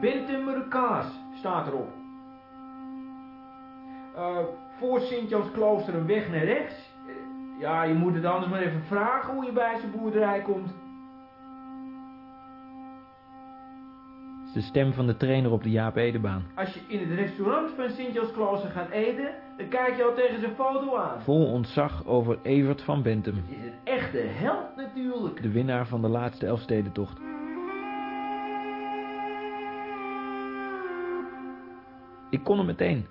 Bentemerkaas staat erop. Uh, voor Sint-Jans Klooster een weg naar rechts. Uh, ja, je moet het anders maar even vragen hoe je bij zijn boerderij komt. de stem van de trainer op de Jaap Edebaan. Als je in het restaurant van Sint-Jans Klooster gaat eten, dan kijk je al tegen zijn foto aan. Vol ontzag over Evert van Bentum. Het is een echte held natuurlijk. De winnaar van de laatste Elfstedentocht. Ik kon hem meteen.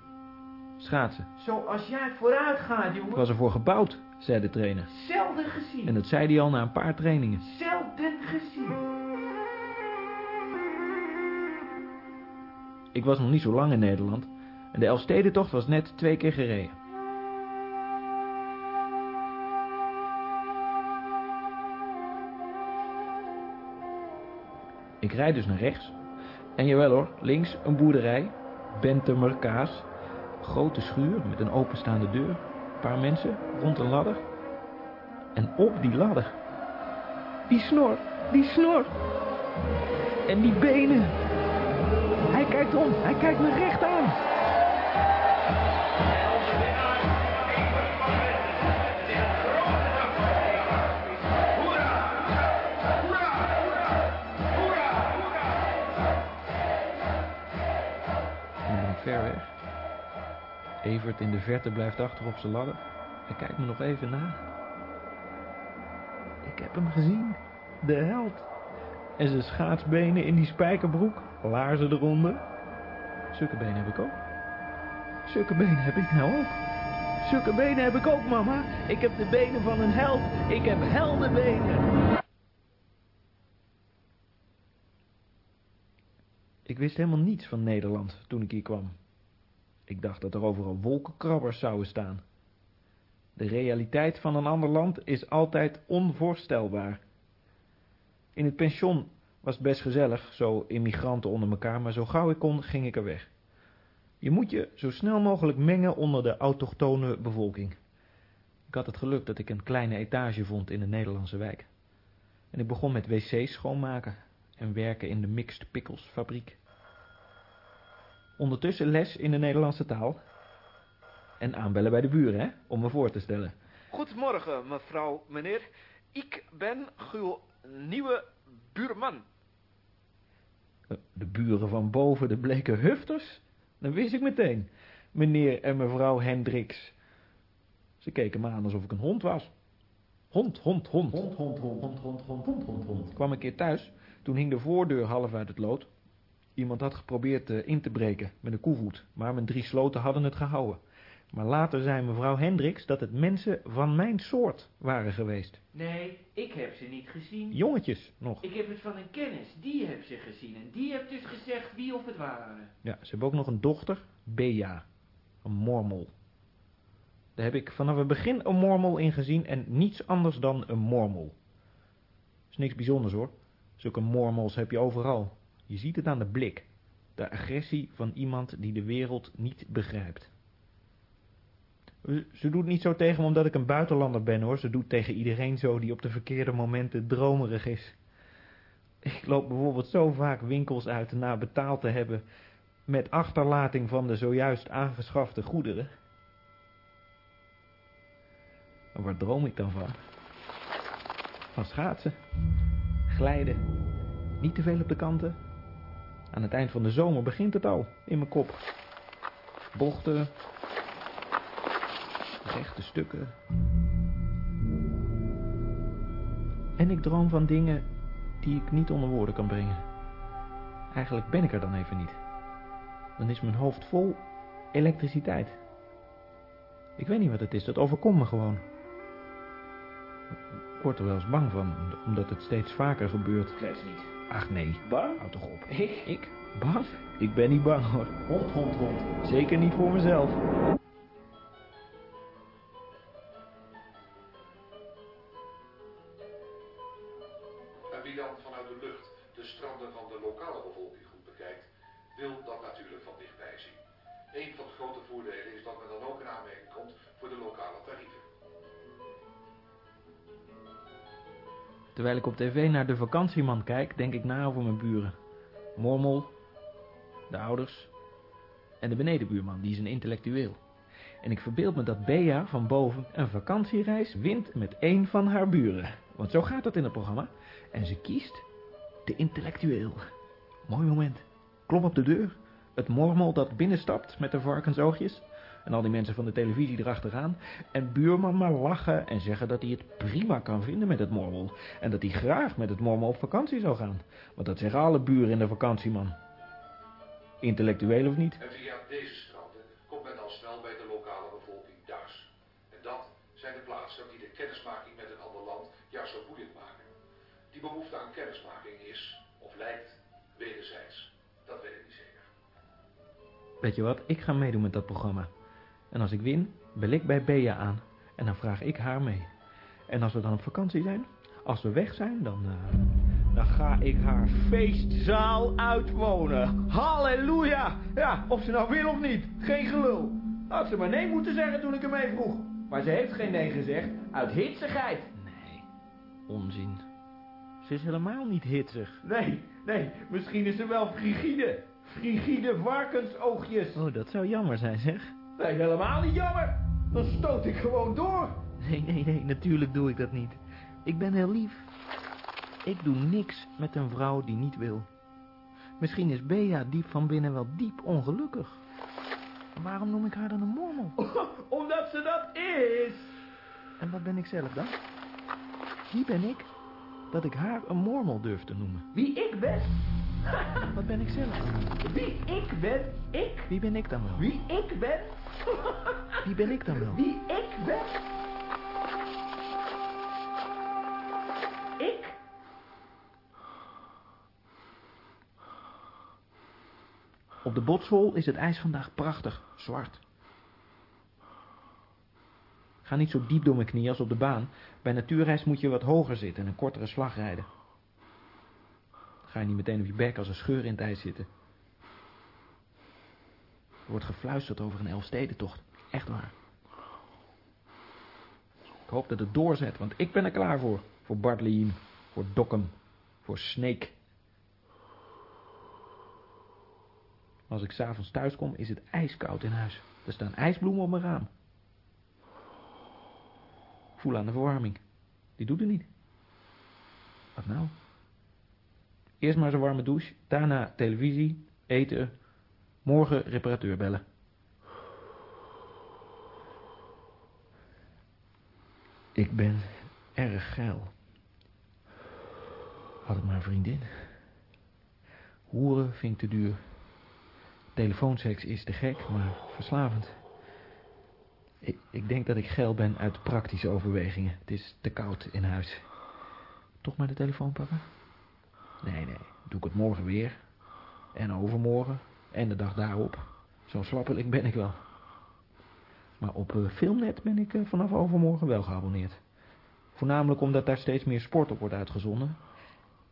Schaatsen. Zoals jij vooruit gaat, jongen. Ik was ervoor gebouwd, zei de trainer. Zelden gezien. En dat zei hij al na een paar trainingen. Zelden gezien. Ik was nog niet zo lang in Nederland en de Elfstedentocht was net twee keer gereden. Ik rijd dus naar rechts. En jawel hoor, links een boerderij, Bentemer Kaas. Grote schuur met een openstaande deur. Een paar mensen rond een ladder. En op die ladder, die snor, die snor. En die benen. Hij kijkt om. Hij kijkt me recht aan. Ver weg. Evert in de verte blijft achter op zijn ladder. Hij kijkt me nog even na. Ik heb hem gezien. De held. En zijn schaatsbenen in die spijkerbroek, laarzen eronder. Zulke benen heb ik ook. Zulke benen heb ik nou ook. Zulke benen heb ik ook, mama. Ik heb de benen van een held. Ik heb heldenbenen. Ik wist helemaal niets van Nederland toen ik hier kwam. Ik dacht dat er overal wolkenkrabbers zouden staan. De realiteit van een ander land is altijd onvoorstelbaar. In het pension was het best gezellig, zo immigranten onder elkaar, maar zo gauw ik kon, ging ik er weg. Je moet je zo snel mogelijk mengen onder de autochtone bevolking. Ik had het geluk dat ik een kleine etage vond in de Nederlandse wijk. En ik begon met wc's schoonmaken en werken in de Mixed Pickles fabriek. Ondertussen les in de Nederlandse taal. En aanbellen bij de buren, hè? Om me voor te stellen. Goedemorgen, mevrouw, meneer. Ik ben uw nieuwe buurman. Eh, de buren van boven, de bleke hufters? Dan wist ik meteen. Meneer en mevrouw Hendricks. Ze keken me aan alsof ik een hond was. Hond, hond, hond. Hond, hond, hond, hond, hond, hond, hond, hond. Kwam een keer thuis. Toen hing de voordeur half uit het lood. Iemand had geprobeerd uh, in te breken met een koevoet, maar mijn drie sloten hadden het gehouden. Maar later zei mevrouw Hendricks dat het mensen van mijn soort waren geweest. Nee, ik heb ze niet gezien. Jongetjes nog. Ik heb het van een kennis, die heb ze gezien. En die heeft dus gezegd wie of het waren. Ja, ze hebben ook nog een dochter, Bea. Een mormel. Daar heb ik vanaf het begin een mormel in gezien en niets anders dan een mormel. Is niks bijzonders hoor. Zulke mormels heb je overal. Je ziet het aan de blik. De agressie van iemand die de wereld niet begrijpt. Ze doet niet zo tegen me omdat ik een buitenlander ben hoor. Ze doet tegen iedereen zo die op de verkeerde momenten dromerig is. Ik loop bijvoorbeeld zo vaak winkels uit na betaald te hebben... met achterlating van de zojuist aangeschafte goederen. En waar droom ik dan van? Van schaatsen. Glijden. Niet te veel op de kanten. Aan het eind van de zomer begint het al, in mijn kop. Bochten, rechte stukken. En ik droom van dingen die ik niet onder woorden kan brengen. Eigenlijk ben ik er dan even niet. Dan is mijn hoofd vol elektriciteit. Ik weet niet wat het is, dat overkomt me gewoon. Ik word er wel eens bang van, omdat het steeds vaker gebeurt. Klets niet. Ach nee, Bang? houd toch op. Ik? Ik? Bang? Ik ben niet bang hoor. Hond, hond, hond. Zeker niet voor mezelf. Ik op tv naar de vakantieman kijk, denk ik na over mijn buren. Mormel, de ouders en de benedenbuurman, die is een intellectueel. En ik verbeeld me dat Bea van boven een vakantiereis wint met één van haar buren. Want zo gaat dat in het programma. En ze kiest de intellectueel. Mooi moment. Klop op de deur. Het mormel dat binnenstapt met de varkensoogjes. En al die mensen van de televisie erachteraan. En buurman maar lachen en zeggen dat hij het prima kan vinden met het mormel. En dat hij graag met het mormel op vakantie zou gaan. Want dat zeggen alle buren in de vakantieman. Intellectueel of niet. En via deze stranden komt men al snel bij de lokale bevolking thuis. En dat zijn de plaatsen die de kennismaking met een ander land juist zo boeiend maken. Die behoefte aan kennismaking is, of lijkt, wederzijds. Dat weet ik niet zeker. Weet je wat, ik ga meedoen met dat programma. En als ik win, bel ik bij Bea aan. En dan vraag ik haar mee. En als we dan op vakantie zijn, als we weg zijn, dan... eh, dan ga ik haar feestzaal uitwonen. Halleluja! Ja, of ze nou wil of niet. Geen gelul. Had ze maar nee moeten zeggen toen ik hem mee vroeg. Maar ze heeft geen nee gezegd, uit hitsigheid. Nee, onzin. Ze is helemaal niet hitsig. Nee, nee, misschien is ze wel frigide. Frigide varkensoogjes. Oh, dat zou jammer zijn, zeg. Nee, helemaal niet jammer. Dan stoot ik gewoon door. Nee, nee, nee, natuurlijk doe ik dat niet. Ik ben heel lief. Ik doe niks met een vrouw die niet wil. Misschien is Bea diep van binnen wel diep ongelukkig. Waarom noem ik haar dan een mormel? Omdat ze dat is. En wat ben ik zelf dan? Wie ben ik dat ik haar een mormel durf te noemen? Wie ik ben? Wat ben ik zelf? Wie ik ben? Ik? Wie ben ik dan wel? Wie ik ben? Wie ben ik dan wel? Wie ik ben? Ik? Op de Botshol is het ijs vandaag prachtig, zwart. Ga niet zo diep door mijn knie als op de baan. Bij natuurreis moet je wat hoger zitten en een kortere slag rijden. Ga je niet meteen op je bek als een scheur in het ijs zitten. Er wordt gefluisterd over een Elfstedentocht. Echt waar. Ik hoop dat het doorzet, want ik ben er klaar voor. Voor Bartlein, voor Dokkum, voor Snake. Als ik s'avonds thuis kom, is het ijskoud in huis. Er staan ijsbloemen op mijn raam. Voel aan de verwarming. Die doet er niet. Wat nou? Eerst maar zo'n warme douche, daarna televisie, eten, morgen reparateur bellen. Ik ben erg geil. Had ik maar een vriendin. Hoeren vind ik te duur. Telefoonseks is te gek, maar verslavend. Ik, ik denk dat ik geil ben uit praktische overwegingen. Het is te koud in huis. Toch maar de telefoon pakken? Nee, nee. Doe ik het morgen weer. En overmorgen. En de dag daarop. Zo slappelijk ben ik wel. Maar op eh, Filmnet ben ik eh, vanaf overmorgen wel geabonneerd. Voornamelijk omdat daar steeds meer sport op wordt uitgezonden.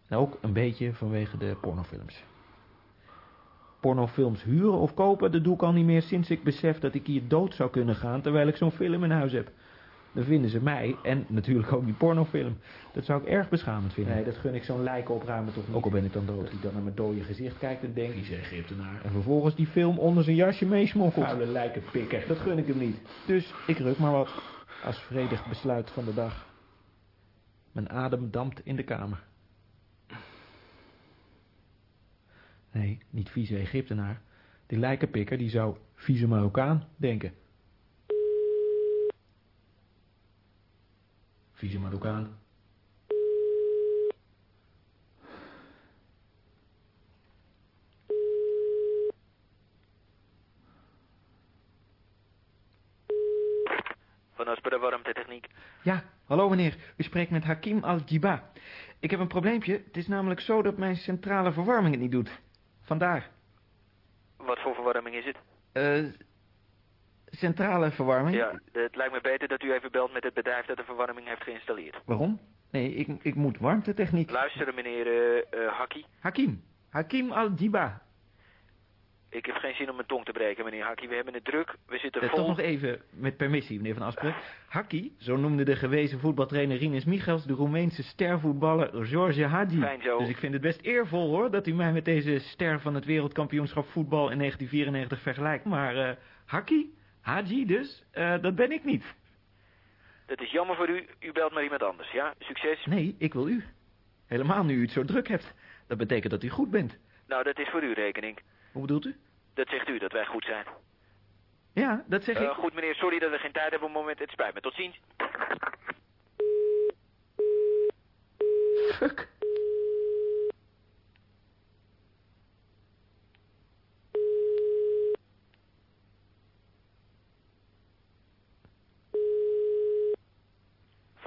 En ook een beetje vanwege de pornofilms. Pornofilms huren of kopen, dat doe ik al niet meer sinds ik besef dat ik hier dood zou kunnen gaan terwijl ik zo'n film in huis heb. Dan vinden ze mij en natuurlijk ook die pornofilm. Dat zou ik erg beschamend vinden. Nee, dat gun ik zo'n lijken opruimen toch niet. Ook al ben ik dan dood. Dat hij dan naar mijn dode gezicht kijkt en denkt... Die Egyptenaar. En vervolgens die film onder zijn jasje meesmokkelt. Vuile lijkenpikker. Dat gun ik hem niet. Dus ik ruk maar wat. Als vredig besluit van de dag. Mijn adem dampt in de kamer. Nee, niet vieze Egyptenaar. Die lijkenpikker die zou vieze Marokkaan denken. Vieze Marokkaan. Van Asper de warmtetechniek. Ja, hallo meneer. U spreekt met Hakim Al-Jiba. Ik heb een probleempje. Het is namelijk zo dat mijn centrale verwarming het niet doet. Vandaar. Wat voor verwarming is het? Eh, centrale verwarming? Ja, het lijkt me beter dat u even belt met het bedrijf dat de verwarming heeft geïnstalleerd. Waarom? Nee, ik, ik moet warmtetechniek. Luisteren, meneer Hakkie. Hakim. Hakim Al-Jiba. Ik heb geen zin om mijn tong te breken, meneer Hakkie. We hebben het druk. We zitten vol... toch nog even, met permissie, meneer Van Asperen. Hakkie, zo noemde de gewezen voetbaltrainer Rinus Michels... de Roemeense stervoetballer George Hadji. Fijn zo. Dus ik vind het best eervol, hoor... dat u mij met deze ster van het wereldkampioenschap voetbal in 1994 vergelijkt. Maar Hakkie, Hadji dus, eh, dat ben ik niet. Dat is jammer voor u. U belt maar iemand anders, ja? Succes. Nee, ik wil u. Helemaal nu u het zo druk hebt. Dat betekent dat u goed bent. Nou, dat is voor uw rekening. Hoe bedoelt u? Dat zegt u, dat wij goed zijn. Ja, dat zeg Eh, ik. goed, meneer. Sorry dat we geen tijd hebben op het moment. Het spijt me. Tot ziens. Fuck.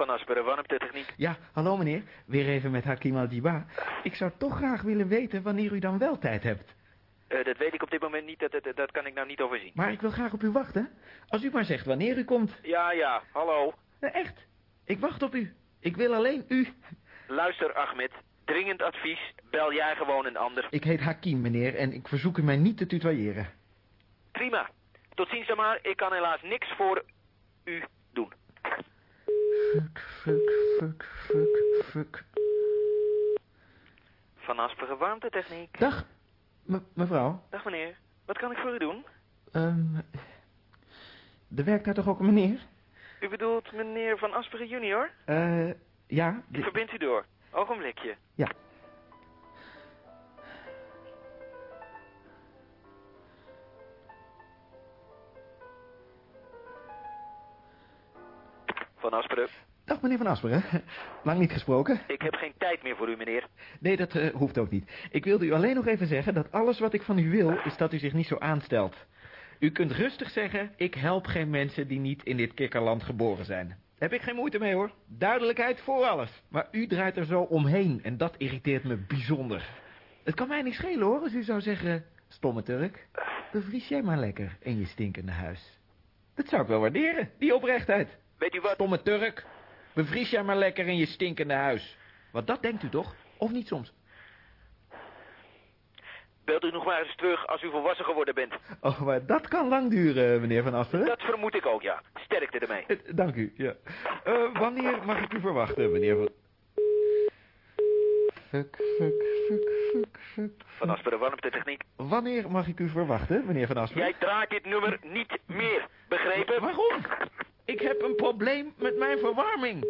Van Asperen, warmte-techniek. Ja, hallo meneer. Weer even met Hakim Al-Jiba. Ik zou toch graag willen weten wanneer u dan wel tijd hebt. Eh, dat weet ik op dit moment niet. Dat, dat, dat kan ik nou niet overzien. Maar ik wil graag op u wachten. Als u maar zegt wanneer u komt. Ja, ja. Hallo. Nee, echt. Ik wacht op u. Ik wil alleen u. Luister, Ahmed. Dringend advies. Bel jij gewoon een ander. Ik heet Hakim, meneer, en ik verzoek u mij niet te tutoyeren. Prima. Tot ziens dan maar. Ik kan helaas niks voor u doen. Fuck, fuck, fuck, fuck, fuck. Van Asperen, warmte-techniek. Dag, me- mevrouw. Dag meneer. Wat kan ik voor u doen? Ehm er werkt daar toch ook een meneer? U bedoelt meneer Van Asperen junior? Eh, ja. Ik verbind u door. Ogenblikje. Ja. Van Asperen. Dag, meneer Van Asperen. Lang niet gesproken. Ik heb geen tijd meer voor u, meneer. Nee, dat eh, hoeft ook niet. Ik wilde u alleen nog even zeggen dat alles wat ik van u wil... is dat u zich niet zo aanstelt. U kunt rustig zeggen... ik help geen mensen die niet in dit kikkerland geboren zijn. Heb ik geen moeite mee, hoor. Duidelijkheid voor alles. Maar u draait er zo omheen en dat irriteert me bijzonder. Het kan mij niet schelen, hoor, als u zou zeggen... stomme Turk, bevries jij maar lekker in je stinkende huis. Dat zou ik wel waarderen, die oprechtheid. Weet u wat? Stomme Turk, bevries jij maar lekker in je stinkende huis. Want dat denkt u toch? Of niet soms? Belt u nog maar eens terug als u volwassen geworden bent. Oh, maar dat kan lang duren, meneer Van Asperen. Dat vermoed ik ook, ja. Sterkte ermee. Eh, Dank u, ja. Eh, wanneer mag ik u verwachten, meneer Van... Fuck, fuck, fuck, fuck, fuck. Van Asperen, warmte-techniek. Wanneer mag ik u verwachten, meneer Van Asperen? Jij draait dit nummer niet meer. Begrepen? Waarom? Ik heb een probleem met mijn verwarming.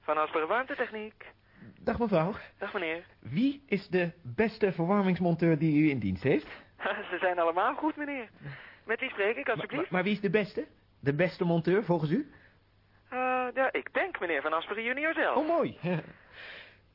Van Asperen, warmte-techniek. Dag mevrouw. Dag meneer. Wie is de beste verwarmingsmonteur die u in dienst heeft? Ze zijn allemaal goed, meneer. Met wie spreek ik, Maar, alsjeblieft? maar wie is de beste? De beste monteur, volgens u? Eh, ja, ik denk meneer Van Asperen junior zelf. Oh, mooi.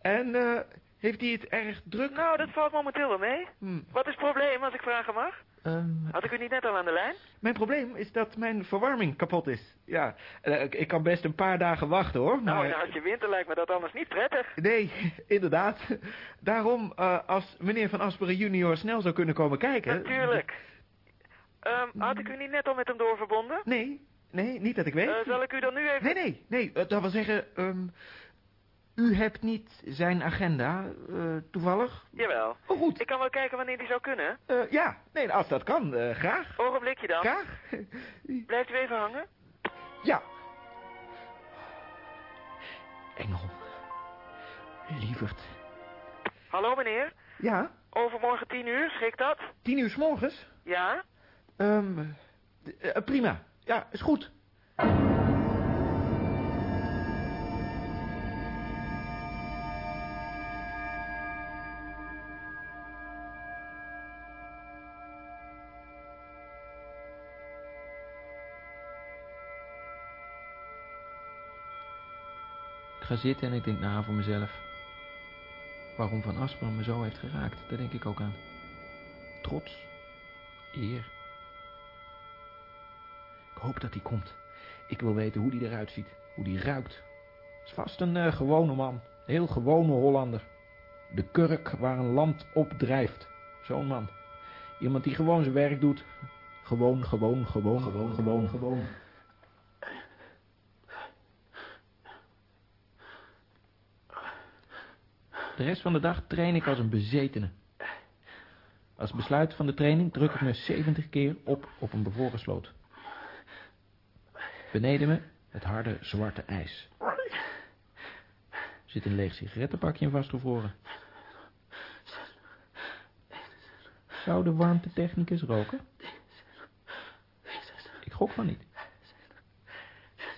En eh, heeft hij het erg druk? Nou, dat valt momenteel wel mee. Hm, Wat is het probleem, als ik vragen mag? Ehm, Had ik u niet net al aan de lijn? mijn probleem is dat mijn verwarming kapot is. Ja, eh, ik, ik kan best een paar dagen wachten, hoor. Nou, Maar... en als je winter lijkt me dat anders niet prettig. Nee, inderdaad. Daarom, eh, als meneer Van Asperen junior snel zou kunnen komen kijken... Natuurlijk. Ehm, had ik u niet net al met hem doorverbonden? Nee, nee, niet dat ik weet. Eh, zal ik u dan nu even... Nee, nee, nee. dat wil zeggen, ehm, u hebt niet zijn agenda, eh, toevallig? Jawel. Oh, goed. Ik kan wel kijken wanneer die zou kunnen. Eh, ja, nee, als dat kan, eh, graag. Ogenblikje dan. Graag. Blijft u even hangen? ja. Engel. Lieverd. Hallo meneer. Ja, Overmorgen tien uur, schikt dat? tien uur s morgens. Ja? Ehm, eh, prima. Ja, is goed. Ga zitten en ik denk na voor mezelf. Waarom Van Asperen me zo heeft geraakt, daar denk ik ook aan. Trots. Eer. Ik hoop dat hij komt. Ik wil weten hoe die eruit ziet. Hoe die ruikt. Is vast een eh, gewone man. Heel gewone Hollander. De kurk waar een land op drijft. Zo'n man. Iemand die gewoon zijn werk doet. Gewoon, gewoon, gewoon, gewoon, gewoon, gewoon. De rest van de dag train ik als een bezetene. Als besluit van de training druk ik me 70 keer op op een bevroren sloot. Beneden me het harde zwarte ijs. Zit een leeg sigarettenpakje in vastgevroren. Zou de warmtetechnicus roken? Ik gok van niet.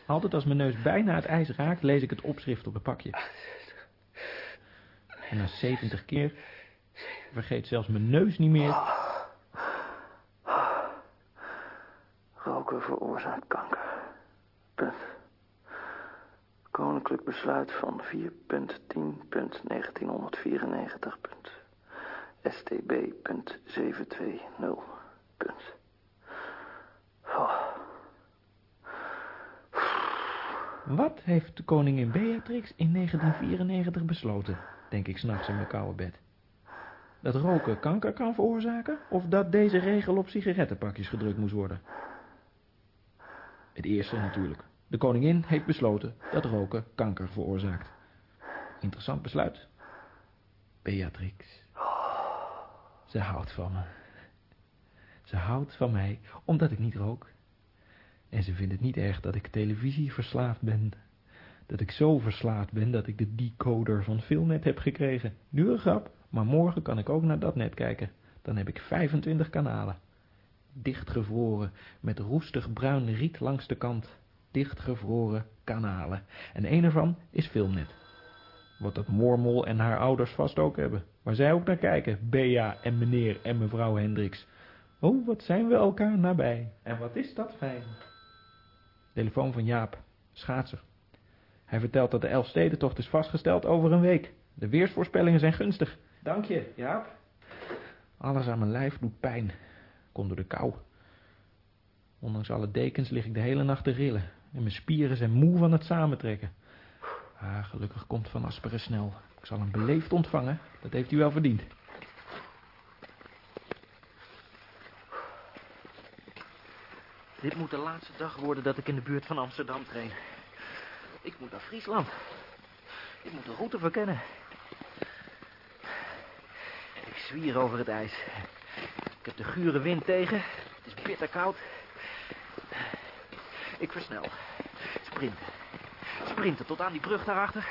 Altijd als mijn neus bijna het ijs raakt, lees ik het opschrift op het pakje. En na 70 keer vergeet zelfs mijn neus niet meer. Roken veroorzaakt kanker. Punt. Koninklijk besluit van 4.10.1994. STB.720. Punt. Oh. Wat heeft de koningin Beatrix in 1994 besloten, denk ik s'nachts in mijn koude bed? Dat roken kanker kan veroorzaken, of dat deze regel op sigarettenpakjes gedrukt moest worden? Het eerste natuurlijk. De koningin heeft besloten dat roken kanker veroorzaakt. Interessant besluit. Beatrix. Ze houdt van me. Ze houdt van mij, omdat ik niet rook. En ze vindt het niet erg dat ik televisie verslaafd ben. Dat ik zo verslaafd ben dat ik de decoder van Filmnet heb gekregen. Nu een grap, maar morgen kan ik ook naar dat net kijken. Dan heb ik 25 kanalen. Dichtgevroren, met roestig bruin riet langs de kant. Dichtgevroren kanalen. En een ervan is Filmnet. Wat dat Mormel en haar ouders vast ook hebben. Waar zij ook naar kijken, Bea en meneer en mevrouw Hendricks. Oh, wat zijn we elkaar nabij. En wat is dat fijn. Telefoon van Jaap, schaatser. Hij vertelt dat de Elfstedentocht is vastgesteld over een week. De weersvoorspellingen zijn gunstig. Dank je, Jaap. Alles aan mijn lijf doet pijn. Komt door de kou. Ondanks alle dekens lig ik de hele nacht te rillen. En mijn spieren zijn moe van het samentrekken. Ah, gelukkig komt Van Asperen snel. Ik zal hem beleefd ontvangen. Dat heeft hij wel verdiend. Dit moet de laatste dag worden dat ik in de buurt van Amsterdam train. Ik moet naar Friesland. Ik moet de route verkennen. Ik zwier over het ijs. Ik heb de gure wind tegen. Het is bitter koud. Ik versnel. Sprinten. Sprinten tot aan die brug daarachter.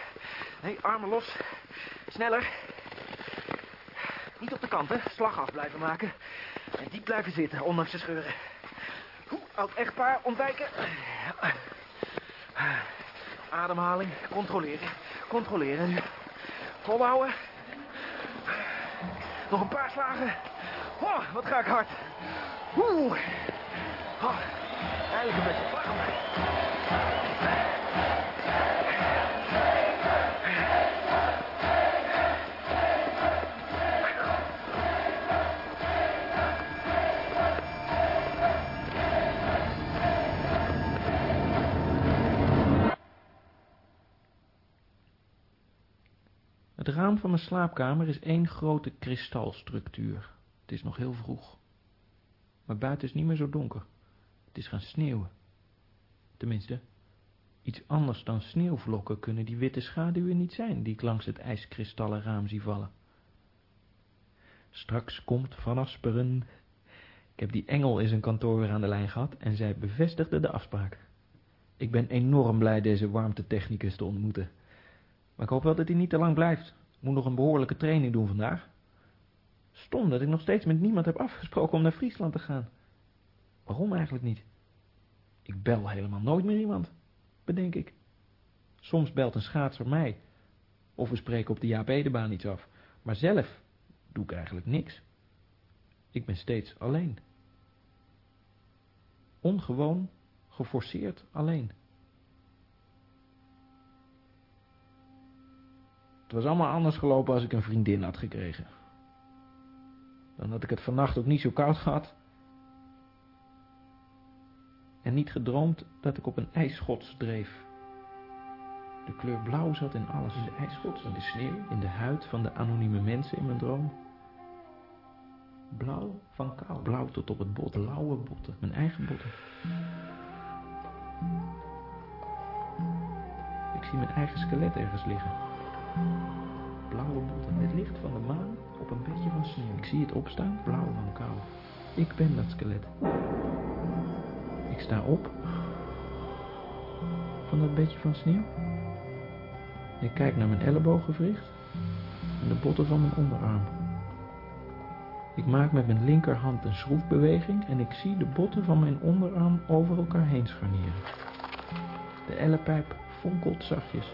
Nee, armen los. Sneller. Niet op de kanten. Slag af blijven maken. En diep blijven zitten, ondanks de scheuren. Oeh, oud echtpaar, ontwijken. Ademhaling, controleren. Controleren nu. Volhouden. Nog een paar slagen. Oh, wat ga ik hard. Oeh. Oh, eigenlijk een beetje warm. Het raam van mijn slaapkamer is één grote kristalstructuur. Het is nog heel vroeg. Maar buiten is niet meer zo donker. Het is gaan sneeuwen. Tenminste, iets anders dan sneeuwvlokken kunnen die witte schaduwen niet zijn die ik langs het ijskristallen raam zie vallen. Straks komt Van Asperen. Ik heb die engel in zijn kantoor weer aan de lijn gehad en zij bevestigde de afspraak. Ik ben enorm blij deze warmtetechnicus te ontmoeten. Maar ik hoop wel dat hij niet te lang blijft. Moet nog een behoorlijke training doen vandaag. Stom dat ik nog steeds met niemand heb afgesproken om naar Friesland te gaan. Waarom eigenlijk niet? Ik bel helemaal nooit meer iemand, bedenk ik. Soms belt een schaatser mij. Of we spreken op de Jaap Edebaan iets af. Maar zelf doe ik eigenlijk niks. Ik ben steeds alleen. Ongewoon, geforceerd alleen. Het was allemaal anders gelopen als ik een vriendin had gekregen. Dan had ik het vannacht ook niet zo koud gehad. En niet gedroomd dat ik op een ijsschots dreef. De kleur blauw zat in alles. In de ijsschot, in de sneeuw, in de huid van de anonieme mensen in mijn droom. Blauw van kou. Blauw tot op het bot. Blauwe botten. Mijn eigen botten. Ik zie mijn eigen skelet ergens liggen. Blauwe botten. Het licht van de maan op een beetje van sneeuw. Ik zie het opstaan. Blauw van kou. Ik ben dat skelet. Ik sta op. Van dat beetje van sneeuw. Ik kijk naar mijn ellebooggewricht en de botten van mijn onderarm. Ik maak met mijn linkerhand een schroefbeweging en ik zie de botten van mijn onderarm over elkaar heen scharnieren. De ellepijp fonkelt zachtjes.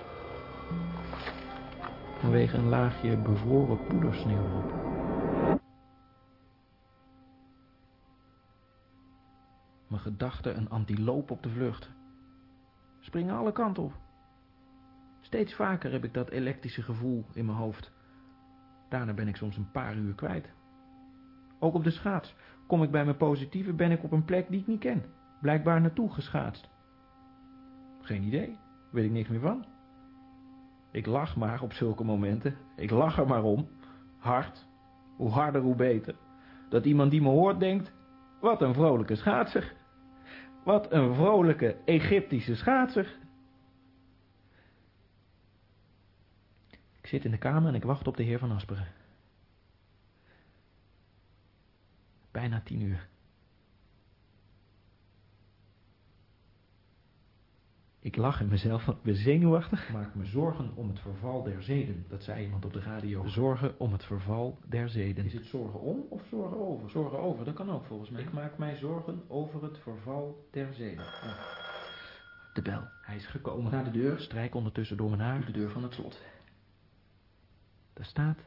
Vanwege een laagje bevroren poedersneeuw erop. Mijn gedachten een antiloop op de vlucht. Springen alle kanten op. Steeds vaker heb ik dat elektrische gevoel in mijn hoofd. Daarna ben ik soms een paar uur kwijt. Ook op de schaats kom ik bij mijn positieve, ben ik op een plek die ik niet ken. Blijkbaar naartoe geschaatst. Geen idee, weet ik niks meer van. Ik lach maar op zulke momenten. Ik lach er maar om. Hard. Hoe harder, hoe beter. Dat iemand die me hoort denkt, wat een vrolijke schaatser. Wat een vrolijke Egyptische schaatser. Ik zit in de kamer en ik wacht op de heer van Asperen. Bijna tien uur. Ik lach in mezelf, want ik ben zenuwachtig. Maak me zorgen om het verval der zeden. Dat zei iemand op de radio. Zorgen om het verval der zeden. Is het zorgen om of zorgen over? Zorgen over, dat kan ook volgens mij. Ik maak mij zorgen over het verval der zeden. Ja. De bel. Hij is gekomen. Naar de deur. Strijk ondertussen door mijn haar. De deur van het slot. Daar staat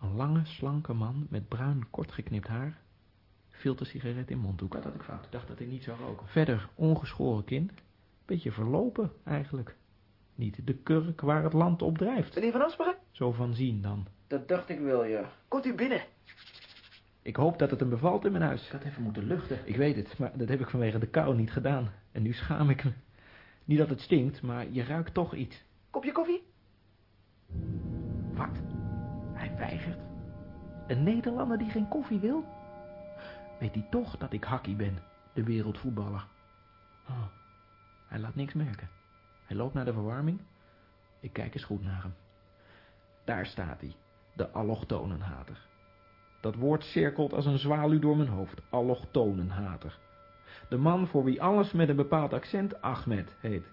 een lange, slanke man met bruin, kortgeknipt haar. Filtersigaret in mondhoek. Dat had ik fout. Ik dacht dat hij niet zou roken. Verder ongeschoren kin. Beetje verlopen, eigenlijk. Niet de kurk waar het land op drijft. Meneer Van Asperen? Zo van zien dan. Dat dacht ik wel, ja. Komt u binnen. Ik hoop dat het hem bevalt in mijn huis. Ik had even moeten luchten. Ik weet het, maar dat heb ik vanwege de kou niet gedaan. En nu schaam ik me. Niet dat het stinkt, maar je ruikt toch iets. Kopje koffie? Wat? Hij weigert. Een Nederlander die geen koffie wil? Weet hij toch dat ik Hakkie ben, de wereldvoetballer? Oh, hij laat niks merken. Hij loopt naar de verwarming. Ik kijk eens goed naar hem. Daar staat hij, de allochtonenhater. Dat woord cirkelt als een zwaluw door mijn hoofd, allochtonenhater. De man voor wie alles met een bepaald accent Ahmed heet.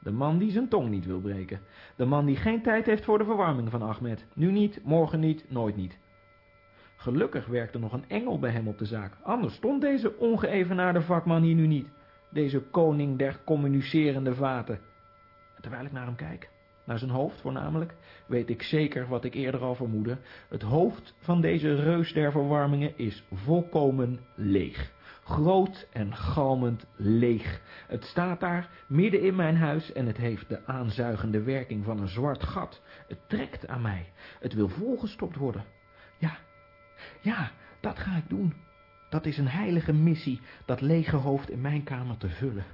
De man die zijn tong niet wil breken. De man die geen tijd heeft voor de verwarming van Ahmed. Nu niet, morgen niet, nooit niet. Gelukkig werkte nog een engel bij hem op de zaak. Anders stond deze ongeëvenaarde vakman hier nu niet. Deze koning der communicerende vaten. Terwijl ik naar hem kijk, naar zijn hoofd voornamelijk, weet ik zeker wat ik eerder al vermoedde. Het hoofd van deze reus der verwarmingen is volkomen leeg. Groot en galmend leeg. Het staat daar midden in mijn huis en het heeft de aanzuigende werking van een zwart gat. Het trekt aan mij. Het wil volgestopt worden. Ja, ja, dat ga ik doen. Dat is een heilige missie, dat lege hoofd in mijn kamer te vullen.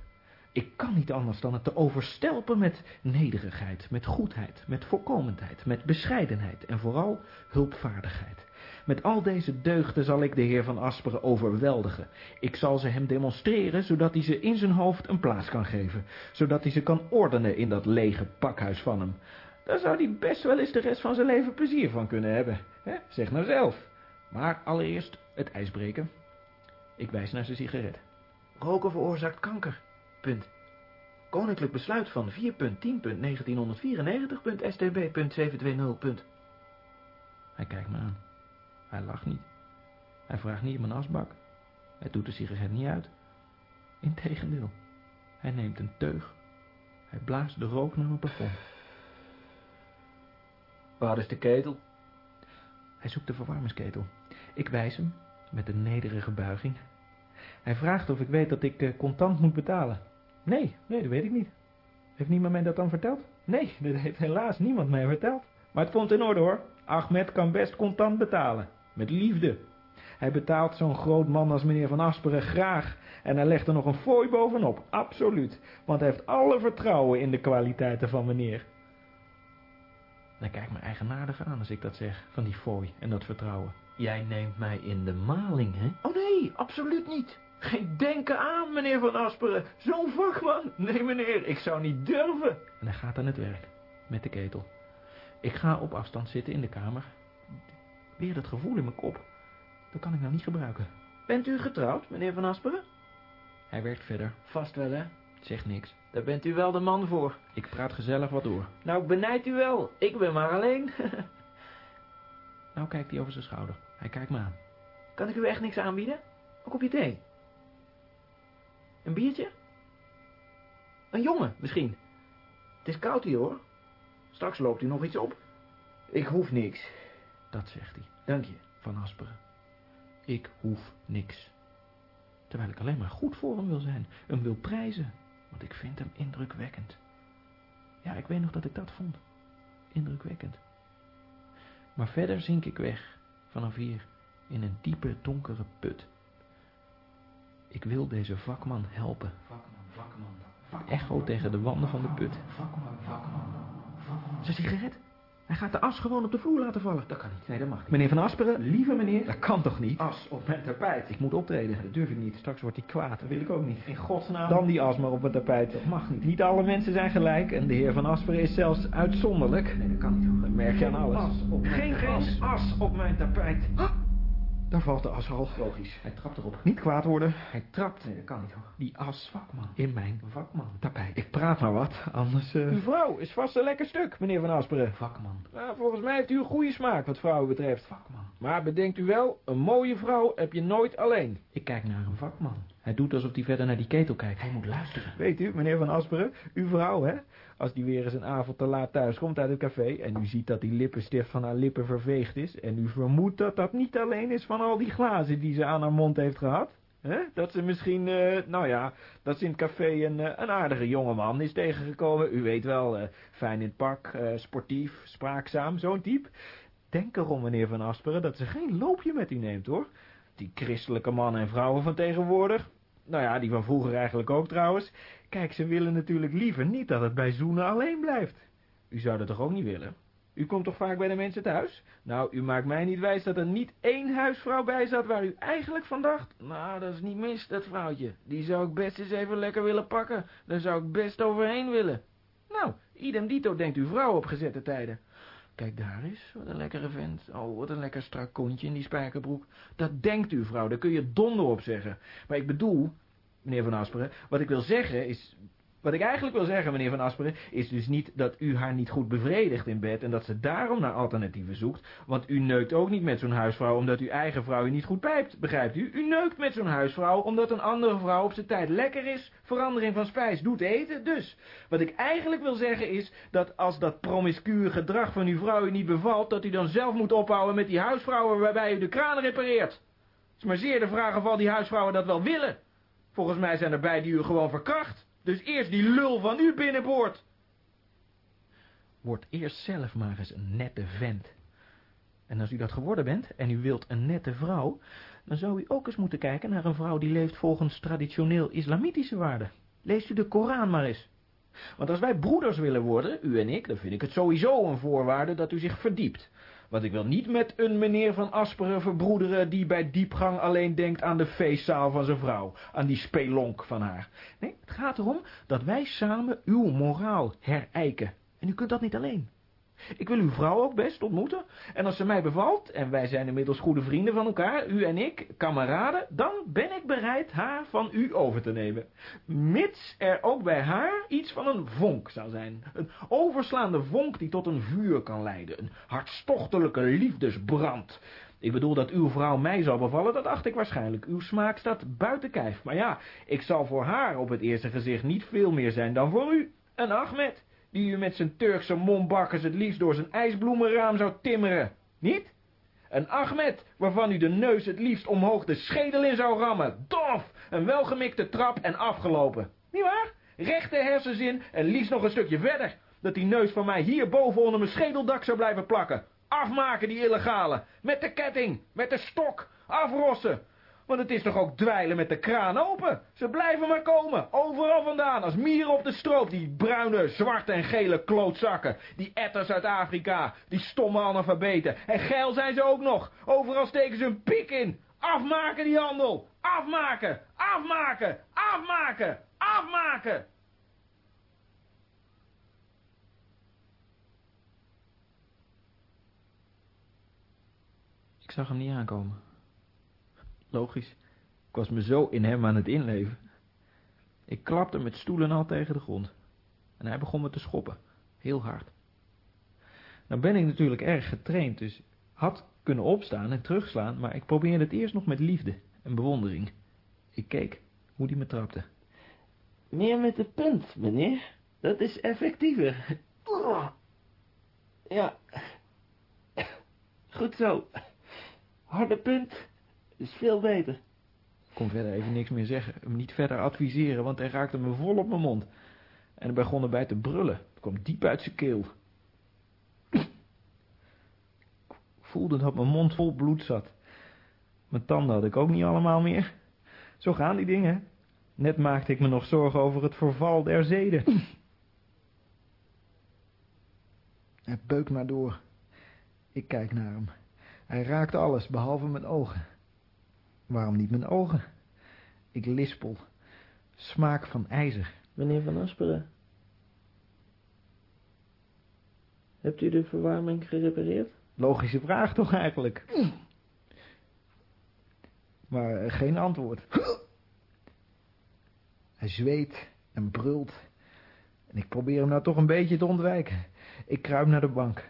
Ik kan niet anders dan het te overstelpen met nederigheid, met goedheid, met voorkomendheid, met bescheidenheid en vooral hulpvaardigheid. Met al deze deugden zal ik de heer van Asperen overweldigen. Ik zal ze hem demonstreren, zodat hij ze in zijn hoofd een plaats kan geven. Zodat hij ze kan ordenen in dat lege pakhuis van hem. Daar zou hij best wel eens de rest van zijn leven plezier van kunnen hebben. Hè? Zeg nou zelf. Maar allereerst het ijs breken. Ik wijs naar zijn sigaret. Roken veroorzaakt kanker. Punt. Koninklijk besluit van 4.10.1994.stb.720. Hij kijkt me aan. Hij lacht niet. Hij vraagt niet in mijn asbak. Hij doet de sigaret niet uit. Integendeel. Hij neemt een teug. Hij blaast de rook naar mijn plafond. Waar is de ketel? Hij zoekt de verwarmingsketel. Ik wijs hem, met een nederige buiging. Hij vraagt of ik weet dat ik uh, contant moet betalen. Nee, nee, dat weet ik niet. Heeft niemand mij dat dan verteld? Nee, dat heeft helaas niemand mij verteld. Maar het komt in orde hoor. Ahmed kan best contant betalen. Met liefde. Hij betaalt zo'n groot man als meneer Van Asperen graag. En hij legt er nog een fooi bovenop. Absoluut. Want hij heeft alle vertrouwen in de kwaliteiten van meneer. Hij kijkt me eigenaardig aan als ik dat zeg, van die fooi en dat vertrouwen. Jij neemt mij in de maling, hè? Oh nee, absoluut niet. Geen denken aan, meneer Van Asperen. Zo'n vakman. Nee, meneer, ik zou niet durven. En hij gaat aan het werk, met de ketel. Ik ga op afstand zitten in de kamer. Weer dat gevoel in mijn kop. Dat kan ik nou niet gebruiken. Bent u getrouwd, meneer Van Asperen? Hij werkt verder, Vast wel, hè? zegt niks. Daar bent u wel de man voor. Ik praat gezellig wat door. Nou, ik benijd u wel. Ik ben maar alleen. Nou kijkt hij over zijn schouder. Hij kijkt me aan. kan ik u echt niks aanbieden? Een kopje thee? Een biertje? Een jongen, misschien. Het is koud hier, hoor. Straks loopt u nog iets op. Ik hoef niks. Dat zegt hij, Dank je. Van Asperen. Ik hoef niks. Terwijl ik alleen maar goed voor hem wil zijn. Hem wil prijzen. Want ik vind hem indrukwekkend. Ja, ik weet nog dat ik dat vond. Indrukwekkend. Maar verder zink ik weg. Vanaf hier. In een diepe, donkere put. Ik wil deze vakman helpen. Vakman, vakman. Echo tegen de wanden van de put. Vakman, vakman. Zijn sigaret? Hij gaat de as gewoon op de vloer laten vallen. Dat kan niet. Nee, dat mag niet. Meneer Van Asperen? Lieve meneer. Dat kan toch niet? As op mijn tapijt. Ik moet optreden. Dat durf ik niet. Straks wordt hij kwaad. Dat wil ik ook niet. In godsnaam. Dan die as maar op het tapijt. Dat mag niet. Niet alle mensen zijn gelijk en de heer Van Asperen is zelfs uitzonderlijk. Nee, dat kan niet. Dat merk je aan alles. As op mijn Geen geen as. as op mijn tapijt. Daar valt de as al. Logisch. Hij trapt erop. Niet kwaad worden. Hij trapt Nee, dat kan niet hoor. die as Vakman. in mijn Vakman. tapijt. Ik praat maar wat, anders... eh, Uw vrouw is vast een lekker stuk, meneer Van Asperen. Vakman. Nou, volgens mij heeft u een goede smaak wat vrouwen betreft. Vakman. Maar bedenkt u wel, een mooie vrouw heb je nooit alleen. Ik kijk naar hem. Vakman. Hij doet alsof hij verder naar die ketel kijkt. Hij moet luisteren. Weet u, meneer Van Asperen, uw vrouw, hè? Als die weer eens een avond te laat thuis komt uit het café... en u ziet dat die lippenstift van haar lippen verveegd is... en u vermoedt dat dat niet alleen is van al die glazen die ze aan haar mond heeft gehad... hè? Dat ze misschien, eh, nou ja, dat ze in het café een, eh, een aardige jongeman is tegengekomen. U weet wel, eh, fijn in het pak, sportief, spraakzaam, zo'n type. Denk erom, meneer Van Asperen, dat ze geen loopje met u neemt, hoor. Die christelijke mannen en vrouwen van tegenwoordig... Nou ja, die van vroeger eigenlijk ook trouwens. Kijk, ze willen natuurlijk liever niet dat het bij zoenen alleen blijft. U zou dat toch ook niet willen? U komt toch vaak bij de mensen thuis? Nou, u maakt mij niet wijs dat er niet één huisvrouw bij zat waar u eigenlijk van dacht... Nou, dat is niet mis, dat vrouwtje. Die zou ik best eens even lekker willen pakken. Daar zou ik best overheen willen. Nou, idem dito denkt uw vrouw op gezette tijden. Kijk daar eens, wat een lekkere vent. Oh, wat een lekker strak kontje in die spijkerbroek. Dat denkt uw vrouw, daar kun je donder op zeggen. Maar ik bedoel, meneer Van Asperen, wat ik wil zeggen is... Wat ik eigenlijk wil zeggen, meneer Van Asperen, is dus niet dat u haar niet goed bevredigt in bed en dat ze daarom naar alternatieven zoekt. Want u neukt ook niet met zo'n huisvrouw omdat uw eigen vrouw u niet goed pijpt, begrijpt u? U neukt met zo'n huisvrouw omdat een andere vrouw op zijn tijd lekker is, verandering van spijs doet eten. Dus, wat ik eigenlijk wil zeggen is dat als dat promiscuur gedrag van uw vrouw u niet bevalt, dat u dan zelf moet ophouden met die huisvrouwen waarbij u de kraan repareert. Het is maar zeer de vraag of al die huisvrouwen dat wel willen. Volgens mij zijn er bij die u gewoon verkracht. Dus eerst die lul van u binnenboord. Word eerst zelf maar eens een nette vent. En als u dat geworden bent en u wilt een nette vrouw, dan zou u ook eens moeten kijken naar een vrouw die leeft volgens traditioneel islamitische waarden. Leest u de Koran maar eens. Want als wij broeders willen worden, u en ik, dan vind ik het sowieso een voorwaarde dat u zich verdiept. Want ik wil niet met een meneer van Asperen verbroederen die bij diepgang alleen denkt aan de feestzaal van zijn vrouw, aan die spelonk van haar. Nee, het gaat erom dat wij samen uw moraal herijken. En u kunt dat niet alleen. Ik wil uw vrouw ook best ontmoeten. En als ze mij bevalt, en wij zijn inmiddels goede vrienden van elkaar, u en ik, kameraden, dan ben ik bereid haar van u over te nemen. Mits er ook bij haar iets van een vonk zou zijn. Een overslaande vonk die tot een vuur kan leiden. Een hartstochtelijke liefdesbrand. Ik bedoel dat uw vrouw mij zal bevallen, dat acht ik waarschijnlijk. Uw smaak staat buiten kijf. Maar ja, ik zal voor haar op het eerste gezicht niet veel meer zijn dan voor u. Een Ahmed die u met zijn Turkse mombakkers het liefst door zijn ijsbloemenraam zou timmeren. Niet? Een Ahmed, waarvan u de neus het liefst omhoog de schedel in zou rammen. Dof! Een welgemikte trap en afgelopen. Niet waar? Rechte hersens in en liefst nog een stukje verder. Dat die neus van mij hierboven onder mijn schedeldak zou blijven plakken. Afmaken die illegale. Met de ketting, met de stok. Afrossen. Want het is toch ook dweilen met de kraan open? Ze blijven maar komen, overal vandaan, als mieren op de stroop. Die bruine, zwarte en gele klootzakken. Die etters uit Afrika, die stomme analfabeten. En geil zijn ze ook nog. Overal steken ze een piek in. Afmaken die handel. Afmaken, afmaken, afmaken, afmaken. Ik zag hem niet aankomen. Logisch, ik was me zo in hem aan het inleven. Ik klapte met stoelen al tegen de grond. En hij begon me te schoppen, heel hard. Nou ben ik natuurlijk erg getraind, dus had kunnen opstaan en terugslaan, maar ik probeerde het eerst nog met liefde en bewondering. Ik keek hoe die me trapte. Meer met de punt, meneer. Dat is effectiever. Ja. Goed zo. Harde punt is veel beter. Ik kon verder even niks meer zeggen, hem niet verder adviseren, want hij raakte me vol op mijn mond. En hij begon erbij te brullen. Het kwam diep uit zijn keel. Ik voelde dat mijn mond vol bloed zat. Mijn tanden had ik ook niet allemaal meer. Zo gaan die dingen. Net maakte ik me nog zorgen over het verval der zeden. Hij beukt maar door. Ik kijk naar hem. Hij raakt alles, behalve mijn ogen. Waarom niet mijn ogen? Ik lispel. Smaak van ijzer. Meneer Van Asperen. Hebt u de verwarming gerepareerd? Logische vraag toch eigenlijk? Maar eh, geen antwoord. Hij zweet en brult. En ik probeer hem nou toch een beetje te ontwijken. Ik kruip naar de bank.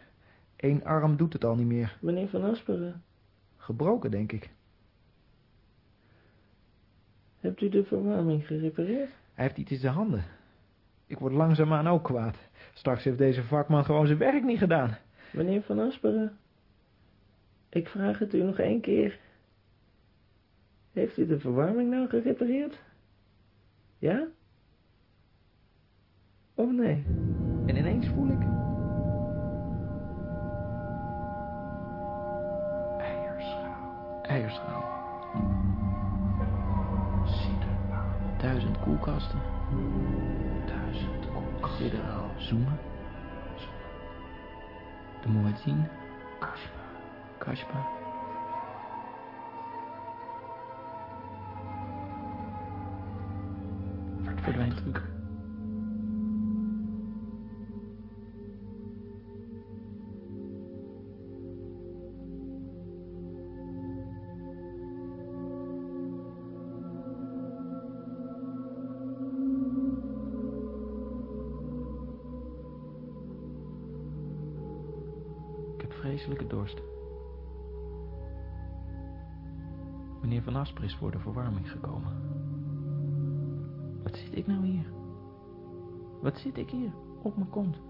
Eén arm doet het al niet meer. Meneer Van Asperen. Gebroken, denk ik. Hebt u de verwarming gerepareerd? Hij heeft iets in zijn handen. Ik word langzaamaan ook kwaad. Straks heeft deze vakman gewoon zijn werk niet gedaan. Meneer Van Asperen. Ik vraag het u nog één keer. Heeft u de verwarming nou gerepareerd? Ja? Of nee? En ineens voel ik... Eierschaal. Eierschaal. Duizend koelkasten. Duizend koelkasten. Federaal. Zoomen. De Muezzin. Kashba. Kashba. Verdwijnt terug. Meneer Van Asper is voor de verwarming gekomen. Wat zit ik nou hier? Wat zit ik hier op mijn kont?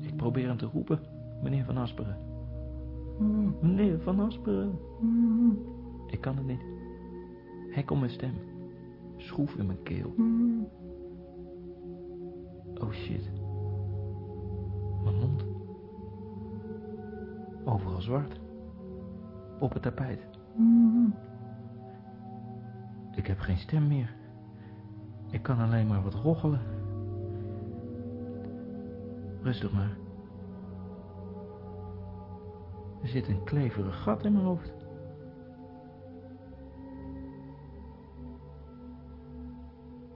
Ik probeer hem te roepen, meneer Van Asperen. Meneer Van Asperen. Ik kan het niet. Hek om mijn stem. Schroef in mijn keel. Zwart. Op het tapijt. Ik heb geen stem meer. Ik kan alleen maar wat rochelen. Rustig maar. Er zit een kleverig gat in mijn hoofd.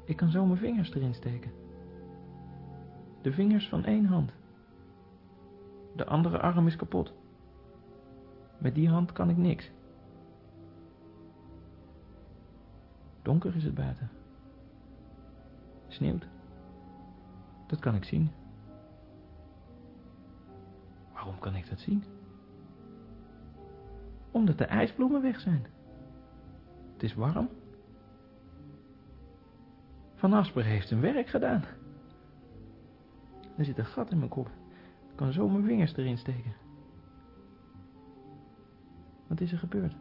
Ik kan zo mijn vingers erin steken. De vingers van één hand. De andere arm is kapot. Met die hand kan ik niks. Donker is het buiten. Sneeuwt. Dat kan ik zien. Waarom kan ik dat zien? Omdat de ijsbloemen weg zijn. Het is warm. Van Asper heeft zijn werk gedaan. Er zit een gat in mijn kop. Ik kan zo mijn vingers erin steken. Wat is er gebeurd?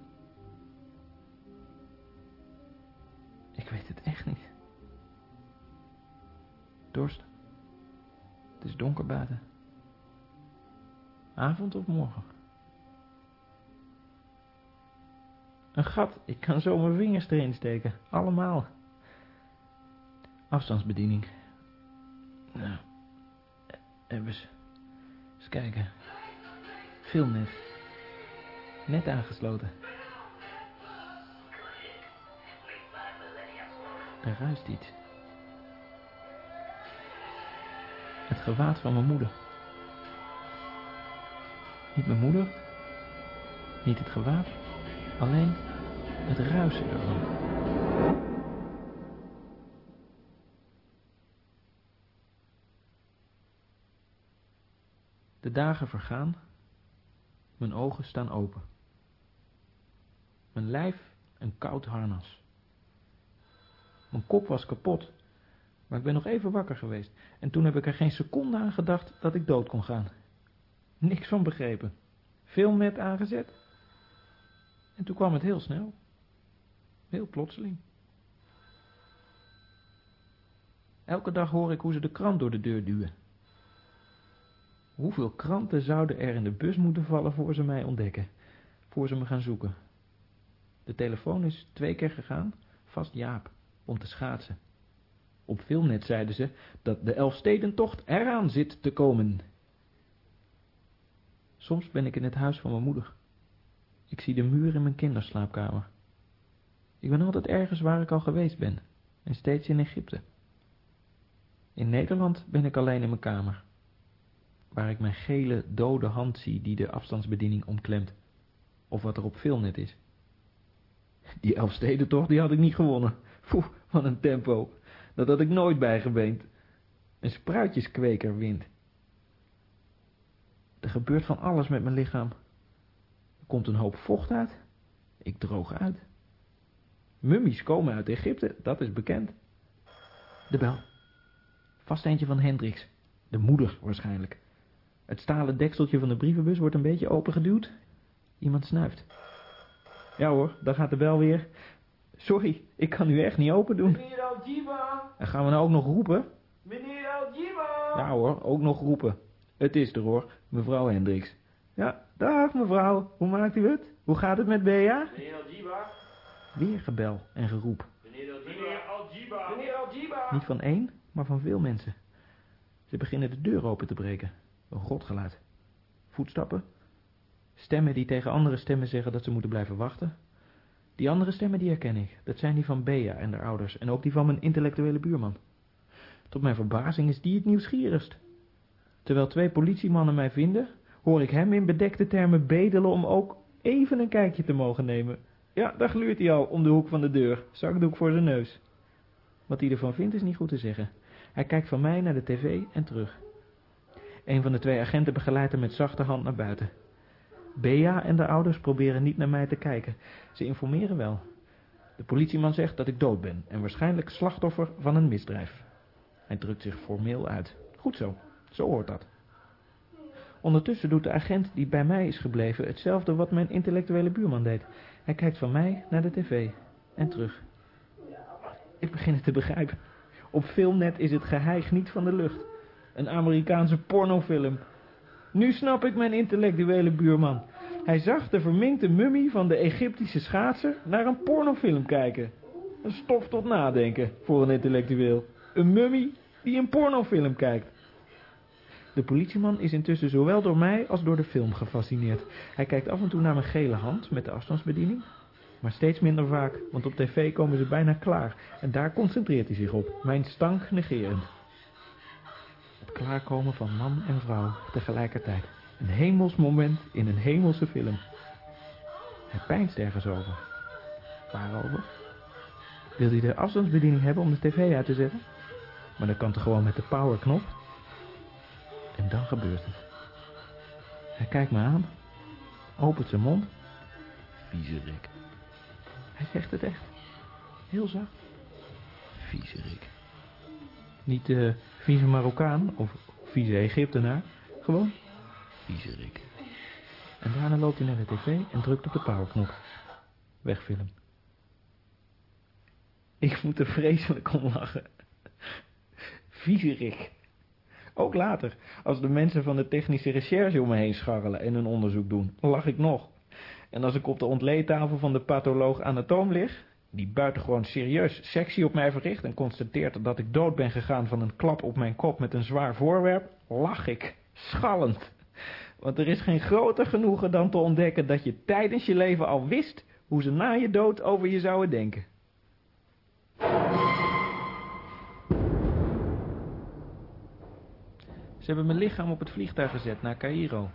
Ik weet het echt niet. Dorst. Het is donker buiten. Avond of morgen? Een gat, ik kan zo mijn vingers erin steken. Allemaal. Afstandsbediening. Nou, even eens, kijken. Filmnet. Net aangesloten. Er ruist iets. Het gewaad van mijn moeder. Niet mijn moeder. Niet het gewaad. Alleen het ruisen ervan. De dagen vergaan. Mijn ogen staan open. Mijn lijf een koud harnas. Mijn kop was kapot, maar ik ben nog even wakker geweest. En toen heb ik er geen seconde aan gedacht dat ik dood kon gaan. Niks van begrepen. Filmnet aangezet. En toen kwam het heel snel. Heel plotseling. Elke dag hoor ik hoe ze de krant door de deur duwen. Hoeveel kranten zouden er in de bus moeten vallen voor ze mij ontdekken? Voor ze me gaan zoeken? De telefoon is twee keer gegaan, vast Jaap, om te schaatsen. Op filmnet zeiden ze dat de Elfstedentocht eraan zit te komen. Soms ben ik in het huis van mijn moeder. Ik zie de muur in mijn kinderslaapkamer. Ik ben altijd ergens waar ik al geweest ben, en steeds in Egypte. In Nederland ben ik alleen in mijn kamer, waar ik mijn gele, dode hand zie die de afstandsbediening omklemt, of wat er op filmnet is. Die Elfstedentocht, die had ik niet gewonnen. Poeh, wat een tempo. Dat had ik nooit bijgebeend. Een spruitjeskweker wint. Er gebeurt van alles met mijn lichaam. Er komt een hoop vocht uit. Ik droog uit. Mummies komen uit Egypte, dat is bekend. De bel. Vast eentje van Hendricks. De moeder waarschijnlijk. Het stalen dekseltje van de brievenbus wordt een beetje opengeduwd. Iemand snuift. Ja hoor, daar gaat de bel weer. Sorry, ik kan u echt niet open doen. Meneer Aljiba! En gaan we nou ook nog roepen? Meneer Aljiba! Ja hoor, ook nog roepen. Het is er hoor, mevrouw Hendricks. Ja, dag mevrouw, hoe maakt u het? Hoe gaat het met Bea? Meneer Aljiba! Weer gebel en geroep. Meneer Aljiba! Meneer Aljiba! Niet van één, maar van veel mensen. Ze beginnen de deur open te breken. Een godgeluid. Voetstappen. Stemmen die tegen andere stemmen zeggen dat ze moeten blijven wachten. Die andere stemmen die herken ik. Dat zijn die van Bea en haar ouders en ook die van mijn intellectuele buurman. Tot mijn verbazing is die het nieuwsgierigst. Terwijl twee politiemannen mij vinden, hoor ik hem in bedekte termen bedelen om ook even een kijkje te mogen nemen. Ja, daar gluurt hij al om de hoek van de deur, zakdoek voor zijn neus. Wat hij ervan vindt is niet goed te zeggen. Hij kijkt van mij naar de tv en terug. Een van de twee agenten begeleidt hem met zachte hand naar buiten. Bea en de ouders proberen niet naar mij te kijken. Ze informeren wel. De politieman zegt dat ik dood ben en waarschijnlijk slachtoffer van een misdrijf. Hij drukt zich formeel uit. Goed zo, zo hoort dat. Ondertussen doet de agent die bij mij is gebleven hetzelfde wat mijn intellectuele buurman deed. Hij kijkt van mij naar de tv en terug. Ik begin het te begrijpen. Op filmnet is het geheig niet van de lucht. Een Amerikaanse pornofilm. Nu snap ik mijn intellectuele buurman. Hij zag de verminkte mummie van de Egyptische schaatser naar een pornofilm kijken. Een stof tot nadenken voor een intellectueel. Een mummie die een pornofilm kijkt. De politieman is intussen zowel door mij als door de film gefascineerd. Hij kijkt af en toe naar mijn gele hand met de afstandsbediening. Maar steeds minder vaak, want op tv komen ze bijna klaar. En daar concentreert hij zich op, mijn stank negerend. Klaarkomen van man en vrouw tegelijkertijd. Een hemels moment in een hemelse film. Hij pijnst ergens over. Waarover? Wil hij de afstandsbediening hebben om de tv uit te zetten? Maar dat kan toch gewoon met de powerknop? En dan gebeurt het. Hij kijkt me aan, opent zijn mond. Viezerik. Hij zegt het echt. Heel zacht. Viezerik. Niet de vieze Marokkaan of vieze Egyptenaar. Gewoon viezerik. En daarna loopt hij naar de tv en drukt op de powerknop. Wegfilm. Ik moet er vreselijk om lachen. Viezerik. Ook later, als de mensen van de technische recherche om me heen scharrelen en hun onderzoek doen, lach ik nog. En als ik op de ontleedtafel van de patholoog anatoom lig, die buitengewoon serieus sectie op mij verricht en constateert dat ik dood ben gegaan van een klap op mijn kop met een zwaar voorwerp, lach ik, schallend. Want er is geen groter genoegen dan te ontdekken dat je tijdens je leven al wist hoe ze na je dood over je zouden denken. Ze hebben mijn lichaam op het vliegtuig gezet naar Cairo.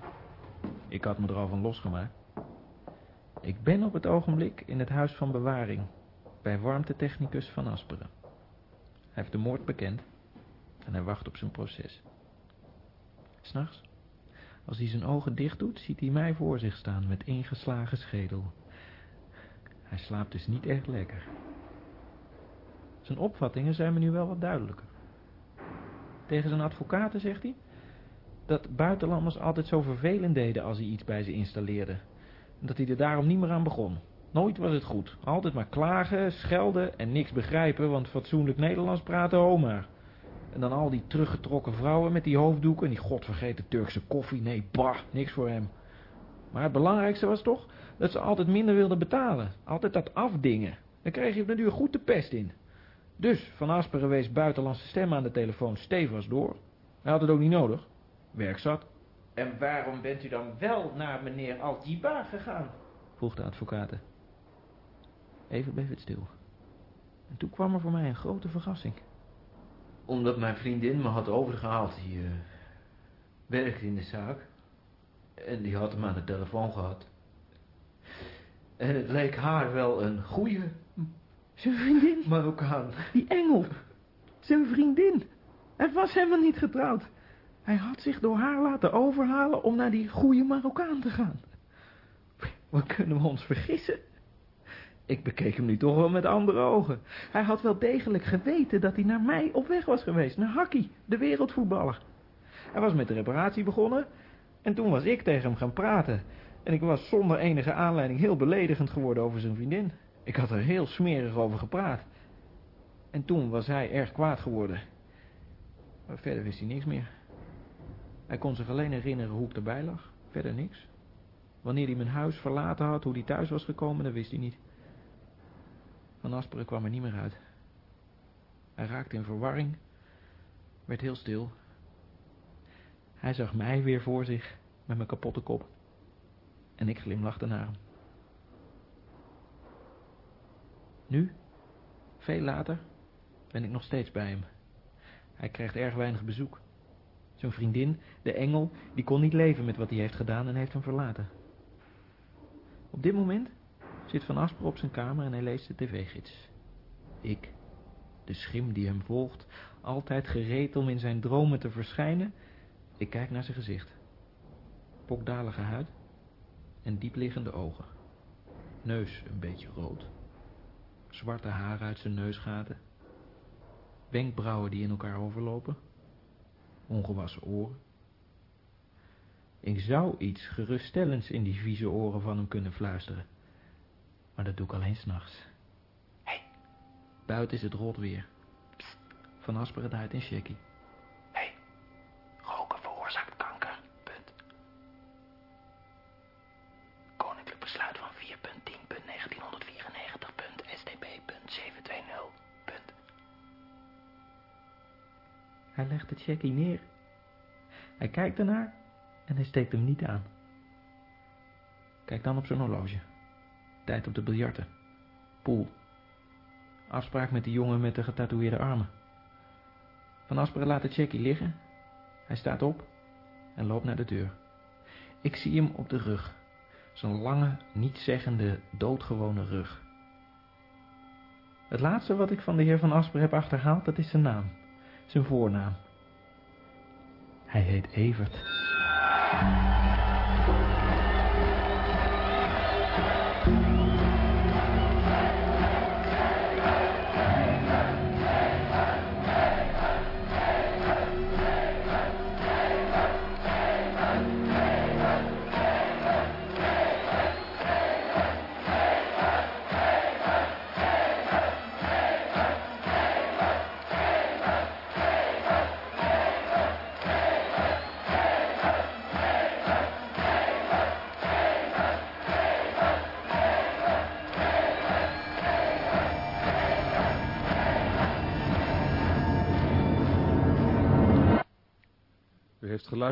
Ik had me er al van losgemaakt. Ik ben op het ogenblik in het huis van bewaring, bij warmtetechnicus Van Asperen. Hij heeft de moord bekend en hij wacht op zijn proces. S'nachts, als hij zijn ogen dicht doet, ziet hij mij voor zich staan met ingeslagen schedel. Hij slaapt dus niet echt lekker. Zijn opvattingen zijn me nu wel wat duidelijker. Tegen zijn advocaten zegt hij dat buitenlanders altijd zo vervelend deden als hij iets bij ze installeerde. En dat hij er daarom niet meer aan begon. Nooit was het goed. Altijd maar klagen, schelden en niks begrijpen, want fatsoenlijk Nederlands praten oma. En dan al die teruggetrokken vrouwen met die hoofddoeken en die godvergeten Turkse koffie. Nee, bah, niks voor hem. Maar het belangrijkste was toch dat ze altijd minder wilden betalen. Altijd dat afdingen. Dan kreeg je op de duur goed de pest in. Dus Van Asperen wees buitenlandse stem aan de telefoon stevig door. Hij had het ook niet nodig. Werk zat. En waarom bent u dan wel naar meneer Aldiba gegaan? vroeg de advocaat. Even bleef het stil. En toen kwam er voor mij een grote verrassing. Omdat mijn vriendin me had overgehaald. Die uh, werkte in de zaak. En die had hem aan de telefoon gehad. En het leek haar wel een goeie Zijn vriendin? Marokkaan. Die engel. Zijn vriendin. Hij was helemaal niet getrouwd. Hij had zich door haar laten overhalen om naar die goede Marokkaan te gaan. Wat kunnen we ons vergissen? Ik bekeek hem nu toch wel met andere ogen. Hij had wel degelijk geweten dat hij naar mij op weg was geweest. Naar Hakkie, de wereldvoetballer. Hij was met de reparatie begonnen. En toen was ik tegen hem gaan praten. En ik was zonder enige aanleiding heel beledigend geworden over zijn vriendin. Ik had er heel smerig over gepraat. En toen was hij erg kwaad geworden. Maar verder wist hij niks meer. Hij kon zich alleen herinneren hoe ik erbij lag. Verder niks. Wanneer hij mijn huis verlaten had, hoe hij thuis was gekomen, dat wist hij niet. Van Asperen kwam er niet meer uit. Hij raakte in verwarring, werd heel stil. Hij zag mij weer voor zich, met mijn kapotte kop. En ik glimlachte naar hem. Nu, veel later, ben ik nog steeds bij hem. Hij krijgt erg weinig bezoek. Zijn vriendin, de engel, die kon niet leven met wat hij heeft gedaan en heeft hem verlaten. Op dit moment zit Van Asper op zijn kamer en hij leest de tv-gids. Ik, de schim die hem volgt, altijd gereed om in zijn dromen te verschijnen, ik kijk naar zijn gezicht. Pokdalige huid en diepliggende ogen. Neus een beetje rood. Zwarte haren uit zijn neusgaten. Wenkbrauwen die in elkaar overlopen. Ongewassen oren. Ik zou iets geruststellends in die vieze oren van hem kunnen fluisteren. Maar dat doe ik alleen s'nachts. Hé, hey, buiten is het rot weer. Psst, van Asperen draait in Shaggy. Hé, hey, roken veroorzaakt kanker. Punt. Koninklijk besluit van 4.10.1994.stb.720. Punt. Hij legt het Shaggy neer. Hij kijkt ernaar en hij steekt hem niet aan. Kijk dan op zijn horloge. Tijd op de biljarten. Poel. Afspraak met de jongen met de getatoeëerde armen. Van Asperen laat het checkie liggen. Hij staat op en loopt naar de deur. Ik zie hem op de rug. Zijn lange, nietszeggende, doodgewone rug. Het laatste wat ik van de heer Van Asper heb achterhaald, dat is zijn naam. Zijn voornaam. Hij heet Evert.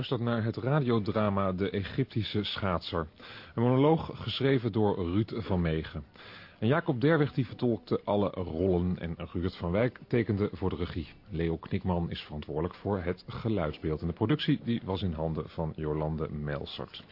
Geluisterd naar het radiodrama De Egyptische Schaatser. Een monoloog geschreven door Ruud van Meegen. En Jacob Derwig die vertolkte alle rollen en Ruud van Wijk tekende voor de regie. Leo Knikman is verantwoordelijk voor het geluidsbeeld. En de productie die was in handen van Jolande Melsert.